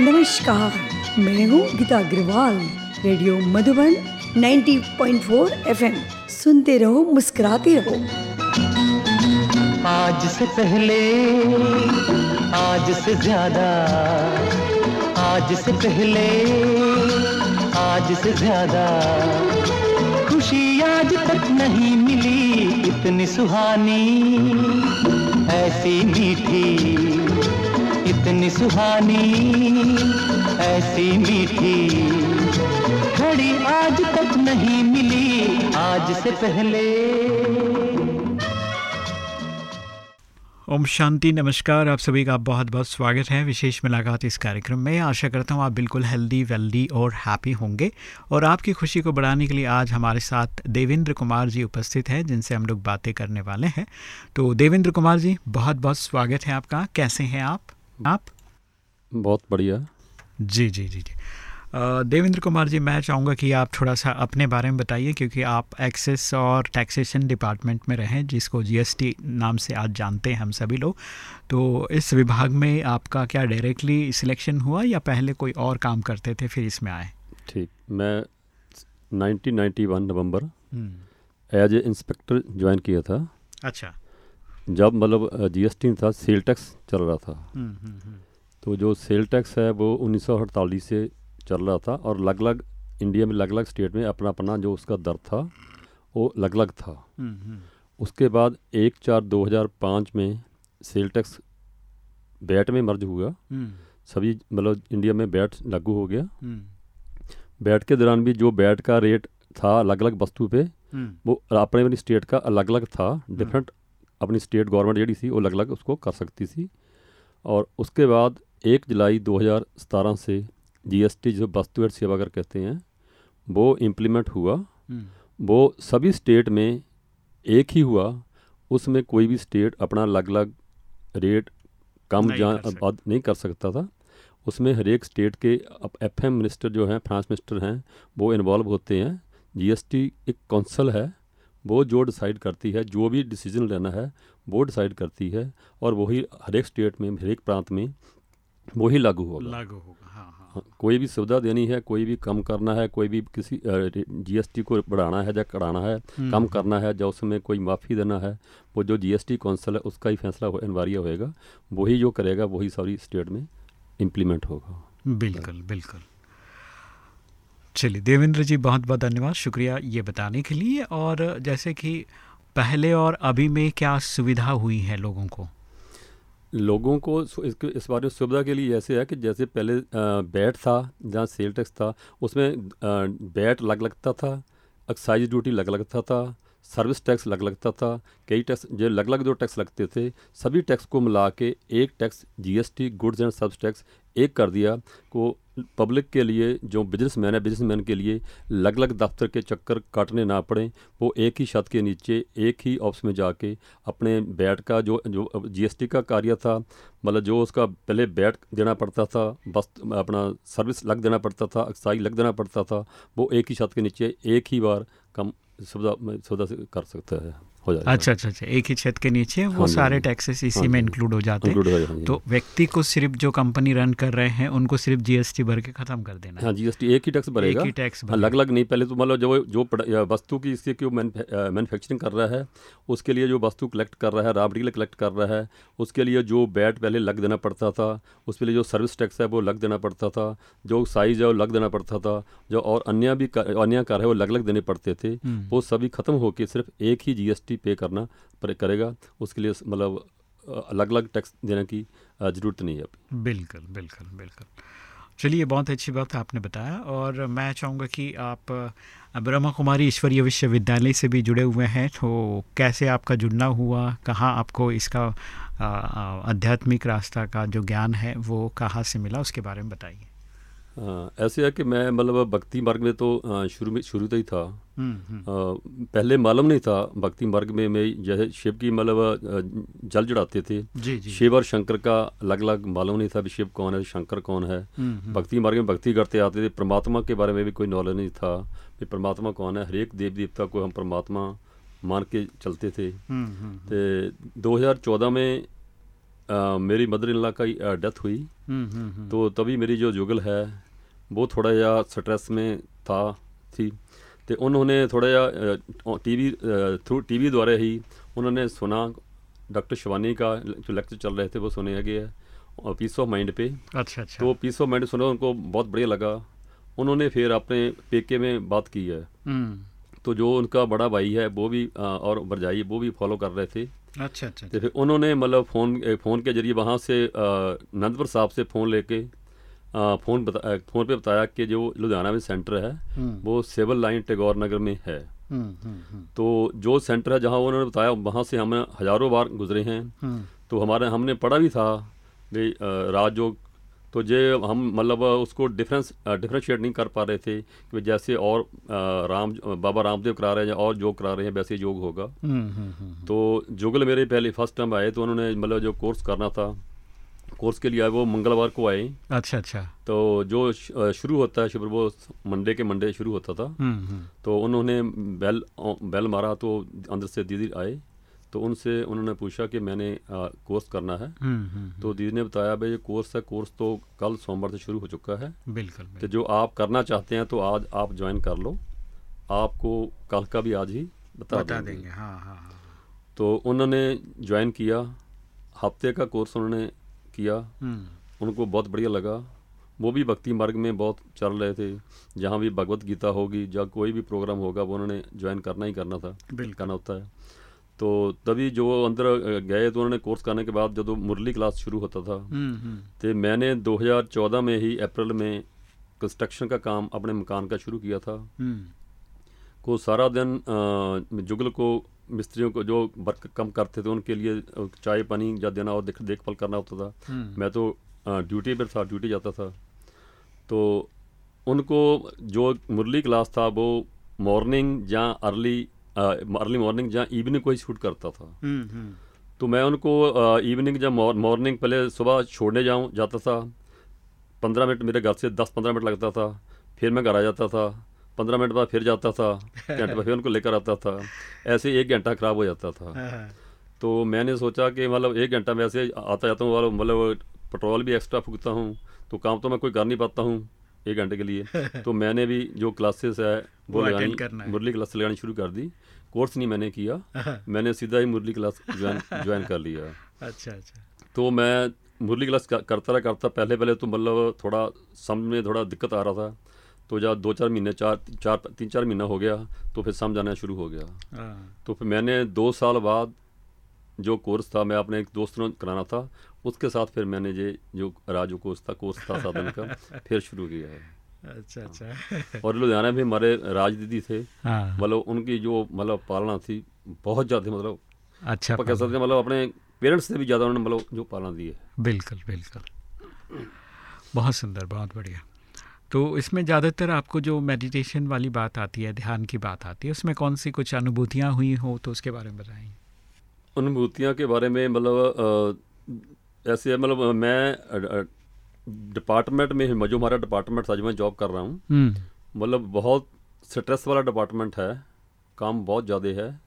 नमस्कार, मैं हूँ गीता अग्रवाल, रेडियो मधुबन 90.4 एफएम। सुनते रहो, मुस्कुराते रहो। आज से पहले, आज से ज़्यादा, आज से पहले, आज से ज़्यादा। खुशी आज तक नहीं मिली, इतनी सुहानी, ऐसी मीठी इतनी सुहानी, ऐसी मीठी। घड़ी आज तक नहीं मिली, आज से पहले। ओम शांति, नमस्कार। आप सभी का बहुत बहुत स्वागत है विशेष मुलाकात इस कार्यक्रम में। आशा करता हूँ आप बिल्कुल हेल्दी वेल्दी और हैप्पी होंगे। और आपकी खुशी को बढ़ाने के लिए आज हमारे साथ देवेंद्र कुमार जी उपस्थित हैं, जिनसे हम लोग बातें करने वाले हैं। तो देवेंद्र कुमार जी, बहुत बहुत स्वागत है आपका। कैसे हैं आप? आप? बहुत बढ़िया। जी जी जी जी। देवेंद्र कुमार जी मैं चाहूँगा कि आप थोड़ा सा अपने बारे में बताइए क्योंकि आप एक्सेस और टैक्सेशन डिपार्टमेंट में रहें जिसको जीएसटी नाम से आज जानते हैं हम सभी लोग। तो इस विभाग में आपका क्या डायरेक्टली सिलेक्शन हुआ या पहले कोई और काम करते थे फिर इसमें आए? ठीक मैं 1991 नवंबर एज ए इंस्पेक्टर ज्वाइन किया था। अच्छा। जब मतलब जीएसटी था सेल टैक्स चल रहा था। हम्म, हम्म, हम्म। तो जो सेल टैक्स है वो उन्नीस सौ अड़तालीस से चल रहा था और अलग अलग इंडिया में अलग अलग स्टेट में अपना अपना जो उसका दर था वो अलग अलग था। उसके बाद एक चार 2005 में सेल टैक्स बैट में मर्ज हुआ। सभी मतलब इंडिया में बैट लागू हो गया। बैट के दौरान भी जो बैट का रेट था अलग अलग वस्तु पे वो अपने अपनी स्टेट का अलग अलग था डिफरेंट अपनी स्टेट गवर्नमेंट जी सी अलग अलग उसको कर सकती थी और उसके बाद एक जुलाई 2017 से जीएसटी जो वस्तु एड सेवा कर कहते हैं वो इम्प्लीमेंट हुआ। वो सभी स्टेट में एक ही हुआ। उसमें कोई भी स्टेट अपना अलग अलग रेट कम जा नहीं कर सकता था। उसमें हर एक स्टेट के एफएम मिनिस्टर जो हैं फाइनेंस मिनिस्टर हैं वो इन्वॉल्व होते हैं। जीएसटी एक कौंसल है। वो जो डिसाइड करती है जो भी डिसीज़न लेना है वो डिसाइड करती है और वही हर एक स्टेट में हर एक प्रांत में वही लागू होगा। लागू होगा हाँ हाँ हाँ, कोई भी सुविधा देनी है कोई भी कम करना है कोई भी किसी जीएसटी को बढ़ाना है या कढ़ाना है हम्म, कम करना है या उसमें कोई माफ़ी देना है वो जो जीएसटी काउंसिल है उसका ही फैसला हो- अनिवार्य होएगा। वही जो करेगा वही सारी स्टेट में इम्प्लीमेंट होगा। बिल्कुल बिल्कुल। चलिए, देवेंद्र जी, बहुत बहुत धन्यवाद। शुक्रिया ये बताने के लिए। और जैसे कि पहले और अभी में क्या सुविधा हुई है लोगों को? लोगों को इस बारे में सुविधा के लिए ऐसे है कि जैसे पहले बैट था, जहाँ सेल टैक्स था, उसमें बैट लग लगता था, एक्साइज ड्यूटी लग लगता था, सर्विस टैक्स लग लगता था, कई टैक्स, जो अलग अलग जो टैक्स लगते थे, सभी टैक्स को मिला के एक tax GST, goods and service tax एक कर दिया को पब्लिक के लिए, जो बिजनेसमैन है बिजनेसमैन के लिए अलग अलग दफ्तर के चक्कर काटने ना पड़े, वो एक ही छत के नीचे, एक ही ऑफ़िस में जाके अपने बैट का जो जो जीएसटी का कार्य था मतलब जो उसका पहले बैट देना पड़ता था, बस अपना सर्विस लग देना पड़ता था एक्साइज लग देना पड़ता था, वो एक ही छत के नीचे एक ही बार कम सुविधा सुविधा कर सकता है। हो जाएगा। अच्छा अच्छा अच्छा। एक ही छत के नीचे वो हाँ सारे हाँ टैक्सेस इसी हाँ में इंक्लूड हो जाते हैं। हो हाँ तो व्यक्ति को सिर्फ़ जो कंपनी रन कर रहे हैं उनको सिर्फ़ जीएसटी भर के खत्म कर देना हाँ। जीएसटी एक ही टैक्स भरेगा। एक ही टैक्स। अलग अलग नहीं पहले तो मतलब जो जो वस्तु की इससे क्यों मैन्युफैक्चरिंग कर रहा है उसके लिए जो वस्तु कलेक्ट कर रहा है रॉ मटेरियल कलेक्ट कर रहा है उसके लिए जो बैट पहले लग देना पड़ता था उसके लिए जो सर्विस टैक्स है वो लग देना पड़ता था जो साइज़ है वो लग देना पड़ता था जो और अन्य भी अन्य कर है वो अलग अलग देने पड़ते थे हम्म। वो सभी खत्म होके सिर्फ़ एक ही जीएसटी पे करना पर- करेगा। उसके लिए मतलब अलग अलग टैक्स देने की ज़रूरत नहीं है अभी बिल्कुल बिल्कुल बिल्कुल। चलिए, बहुत अच्छी बात आपने बताया और मैं चाहूँगा कि आप ब्रह्मा कुमारी ईश्वरीय विश्वविद्यालय से भी जुड़े हुए हैं। तो कैसे आपका जुड़ना हुआ? कहाँ आपको इसका आध्यात्मिक रास्ता का जो ज्ञान है, वो कहाँ से मिला? उसके बारे में बताइए। ऐसे है कि मैं मतलब भक्ति मार्ग में तो शुरू में शुरू से ही था। हम्म, हम्म, पहले मालूम नहीं था भक्ति मार्ग में मैं जैसे शिव की मतलब जल चढ़ाते थे। जी जी। शिव और शंकर का अलग अलग मालूम नहीं था भी शिव कौन है शंकर कौन है। हम्म, भक्ति मार्ग में भक्ति करते आते थे। परमात्मा के बारे में भी कोई नॉलेज नहीं था भी परमात्मा कौन है। हरेक देव देवता को हम परमात्मा मान के चलते थे। तो 2014 में अ, मेरी मदर इन का डेथ हुई। तो तभी मेरी जो जुगल है वो थोड़ा ਜਿਹਾ ਸਟ੍ਰੈਸ में था थी ਤੇ ਉਹਨਾਂ ਨੇ ਥੋੜਾ ਜਿਹਾ टीवी थ्रू टीवी द्वारा ही उन्होंने सुना डॉक्टर शिवानी का जो लेक्चर चल रहे थे वो सुने हैगे है पीस ऑफ माइंड पे अच्छा अच्छा तो पीस ऑफ माइंड सुना उनको बहुत बढ़िया लगा उन्होंने फिर अपने पेके में बात की है हम्म तो जो उनका बड़ा भाई है वो भी अ, और भरजाई वो भी फॉलो कर रहे थे अच्छा अच्छा तो फिर उन्होंने मतलब फ़ोन ए, फ़ोन के जरिए वहाँ से अ, आनंदपुर साहब से फ़ोन लेके अ, फ़ोन बता फ़ोन पे बताया कि जो लुधियाना में सेंटर है हम्म। वो सिविल लाइन टैगोर नगर में है। हम्म हम्म तो जो सेंटर है जहाँ उन्होंने बताया वहाँ से हम हज़ारों बार गुजरे हैं। तो हमारे हमने पढ़ा भी था भाई राजयोग। तो जे हम मतलब उसको डिफरेंस डिफ्रेंशिएट नहीं कर पा रहे थे कि जैसे और राम बाबा रामदेव करा रहे हैं या और योग करा रहे हैं वैसे योग होगा। तो जुगल मेरे पहले फ़र्स्ट टाइम आए तो उन्होंने मतलब जो कोर्स करना था कोर्स के लिए आए वो मंगलवार को आए। अच्छा अच्छा। तो जो शुरू होता है शुरू वो मंडे के मंडे शुरू होता था। हम्म हम्म। तो उन्होंने बेल बेल मारा तो अंदर से दीदी आए। तो उनसे उन्होंने पूछा कि मैंने अ, कोर्स करना है। हम्म, तो दीदी ने बताया भाई ये कोर्स है कोर्स तो कल सोमवार से शुरू हो चुका है। बिल्कुल तो जो आप करना चाहते हैं तो आज आप ज्वाइन कर लो। आपको कल का भी आज ही बता, बता देंगे। देंगे हाँ हाँ हाँ। तो उन्होंने ज्वाइन किया। हफ़्ते का कोर्स उन्होंने किया। हम्म। उनको बहुत बढ़िया लगा। वो भी भक्ति मार्ग में बहुत चल रहे थे। जहाँ भी भगवत गीता होगी या कोई भी प्रोग्राम होगा वो उन्होंने ज्वाइन करना ही करना था। करना होता है। तो तभी जो अंदर गए तो उन्होंने कोर्स करने के बाद जब मुरली क्लास शुरू होता था हम्म हम्म। तो मैंने 2014 में ही अप्रैल में कंस्ट्रक्शन का काम अपने मकान का शुरू किया था। को सारा दिन जुगल को मिस्त्रियों को जो वर्क कम करते थे उनके लिए चाय पानी या देना और देख देखभाल करना होता था। हम्म। मैं तो ड्यूटी पर था ड्यूटी जाता था। तो उनको जो मुरली क्लास था वो मॉर्निंग या अर्ली अर्ली मॉर्निंग या इवनिंग को ही शूट करता था। हम्म हम्म। तो मैं उनको इवनिंग या मॉर्निंग पहले सुबह छोड़ने जाऊँ जाता था। पंद्रह मिनट मेरे घर से दस पंद्रह मिनट लगता था। फिर मैं घर आ जाता था। पंद्रह मिनट बाद फिर जाता था घंटे बाद फिर उनको लेकर आता था। ऐसे एक घंटा ख़राब हो जाता था। हाँ, तो मैंने सोचा कि मतलब एक घंटा मैं ऐसे आता जाता हूँ मतलब पेट्रोल भी एक्स्ट्रा फूकता हूँ तो काम तो मैं कोई कर नहीं पाता हूँ एक घंटे के लिए। तो मैंने भी जो क्लासेस है वो वो लगानी मुरली क्लास लगानी शुरू कर दी। कोर्स नहीं मैंने किया मैंने सीधा ही मुरली क्लास ज्वाइन कर लिया। अच्छा अच्छा। तो मैं मुरली क्लास करता रहा करता पहले पहले तो मतलब थोड़ा समझ में थोड़ा दिक्कत आ रहा था। तो जब दो चार महीने चार चार तीन चार महीना हो गया तो फिर समझ आना शुरू हो गया। हाँ। तो फिर मैंने दो साल बाद जो कोर्स था मैं अपने एक दोस्त ने कराना था उसके साथ फिर मैंने ये जो राजू कोर्स था कोर्स था साधन का फिर शुरू किया है। अच्छा अच्छा। और लुधियाना में हमारे राज दीदी थे हाँ। मतलब उनकी जो मतलब पालना थी बहुत ज़्यादा मतलब अच्छा कह सकते मतलब अपने पेरेंट्स से भी ज़्यादा उन्होंने मतलब जो पालना दी है। बिल्कुल बिल्कुल। बहुत सुंदर बहुत बढ़िया। तो इसमें ज़्यादातर आपको जो मेडिटेशन वाली बात आती है ध्यान की बात आती है उसमें कौन सी कुछ अनुभूतियाँ हुई हो तो उसके बारे में बताएँ? अनुभूतियाँ के बारे में मतलब ऐसे मतलब मैं डिपार्टमेंट में जो हमारा डिपार्टमेंट था जो मैं जॉब कर रहा हूँ हम्म। मतलब बहुत स्ट्रेस वाला डिपार्टमेंट है काम बहुत ज़्यादा है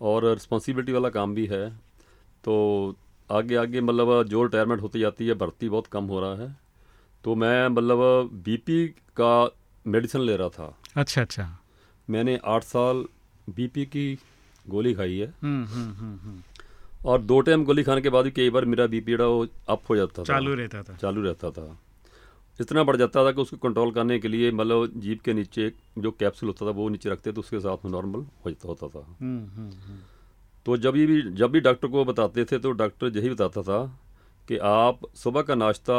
और रिस्पॉन्सिबिलिटी वाला काम भी है तो आगे आगे मतलब जो रिटायरमेंट होती जाती है भर्ती बहुत कम हो रहा है तो मैं मतलब बीपी का मेडिसिन ले रहा था। अच्छा अच्छा। मैंने आठ साल बीपी की गोली खाई है। हम्म हम्म हम्म और दो टाइम गोली खाने के बाद भी कई बार मेरा बीपी जो वो अप हो जाता था। चालू रहता था। चालू रहता था। इतना बढ़ जाता था कि उसको कंट्रोल करने के लिए मतलब जीप के नीचे जो कैप्सूल होता था वो नीचे रखते तो उसके साथ में नॉर्मल हो जाता होता था। तो जब भी जब भी डॉक्टर को बताते थे तो डॉक्टर यही बताता था कि आप सुबह का नाश्ता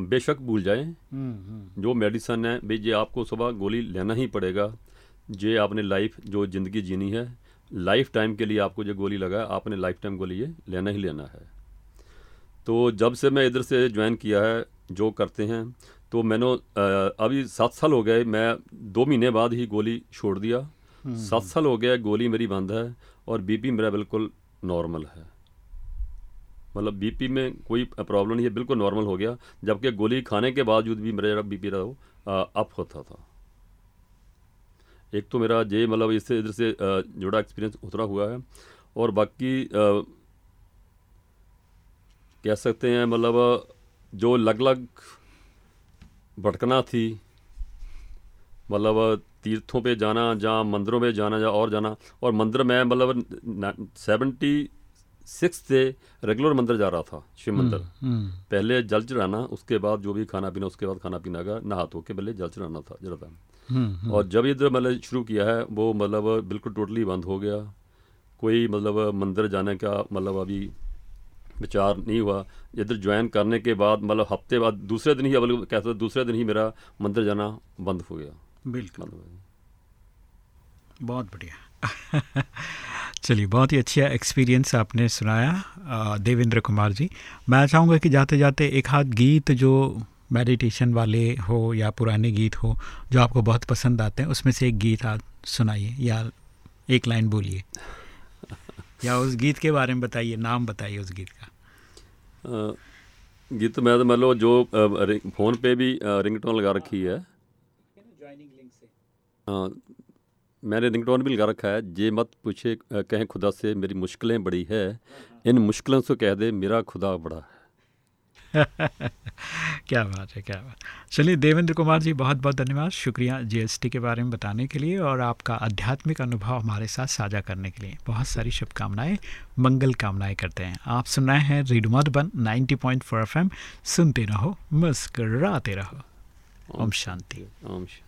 बेशक भूल जाएँ। हम्म हम्म। जो मेडिसन है भाई ये आपको सुबह गोली लेना ही पड़ेगा। ये आपने लाइफ जो ज़िंदगी जीनी है लाइफ टाइम के लिए आपको जो गोली लगा है आपने लाइफ टाइम गोली ये लेना ही लेना है। तो जब से मैं इधर से ज्वाइन किया है जो करते हैं तो मैंने अभी सात साल हो गए मैं दो महीने बाद ही गोली छोड़ दिया। सात साल हो गया गोली मेरी बंद है और बीपी मेरा बिल्कुल नॉर्मल है। मतलब बीपी में कोई प्रॉब्लम नहीं है, बिल्कुल नॉर्मल हो गया, जबकि गोली खाने के बावजूद भी मेरा बीपी रहा वो अप होता था। एक तो मेरा जे मतलब इससे इधर से जुड़ा एक्सपीरियंस उतरा हुआ है, और बाकी कह सकते हैं मतलब जो अलग अलग भटकना थी मतलब तीर्थों पे जाना, जहाँ मंदिरों पे जाना या और जाना, और मंदिर में मतलब सेवेंटी सिक्स से रेगुलर मंदिर जा रहा था शिव मंदिर। हम्म, पहले जल चढ़ाना उसके बाद जो भी खाना पीना उसके बाद खाना पीना का नहा धो के पहले जल चढ़ाना था जरा था हम्म, हम्म, और जब इधर मतलब शुरू किया है वो मतलब बिल्कुल टोटली बंद हो गया। कोई मतलब मंदिर जाने का मतलब अभी विचार नहीं हुआ। इधर ज्वाइन करने के बाद मतलब हफ़्ते बाद दूसरे दिन ही अब कहते दूसरे दिन ही मेरा मंदिर जाना बंद हो गया। बिल्कुल। बहुत बढ़िया। चलिए बहुत ही अच्छा एक्सपीरियंस आपने सुनाया देवेंद्र कुमार जी। मैं चाहूँगा कि जाते जाते एक हाथ गीत जो मेडिटेशन वाले हो या पुराने गीत हो जो आपको बहुत पसंद आते हैं उसमें से एक गीत आप सुनाइए या एक लाइन बोलिए। या उस गीत के बारे में बताइए नाम बताइए उस गीत का। गीत मैं तो मतलब जो रिंग- फ़ोन पे भी रिंगटोन लगा रखी है। हाँ मैंने रिंगटोन भी लगा रखा है ये मत पूछे कहें खुदा से मेरी मुश्किलें बड़ी है। इन मुश्किलों से कह दे मेरा खुदा बड़ा है। क्या बात है क्या बात। चलिए देवेंद्र कुमार जी बहुत बहुत धन्यवाद। शुक्रिया जीएसटी के बारे में बताने के लिए और आपका आध्यात्मिक अनुभव हमारे साथ साझा करने के लिए। बहुत सारी शुभकामनाएँ मंगल कामनाएँ करते हैं। आप सुन रहे हैं रेडियो मधुबन 90.4 पॉइंट सुनते रहो मुस्कराते रहो। ओम शांति। ओम शांति।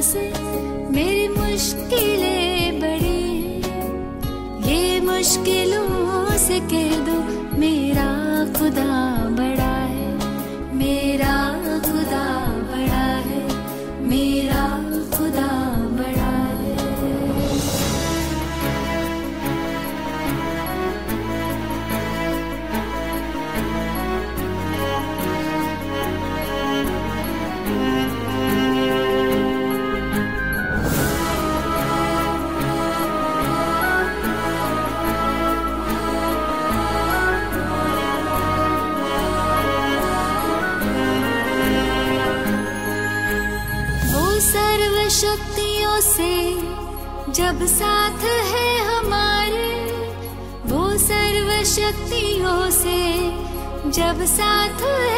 से मेरी मुश्किलें बड़ी ये मुश्किलों से कह दो जब साथ है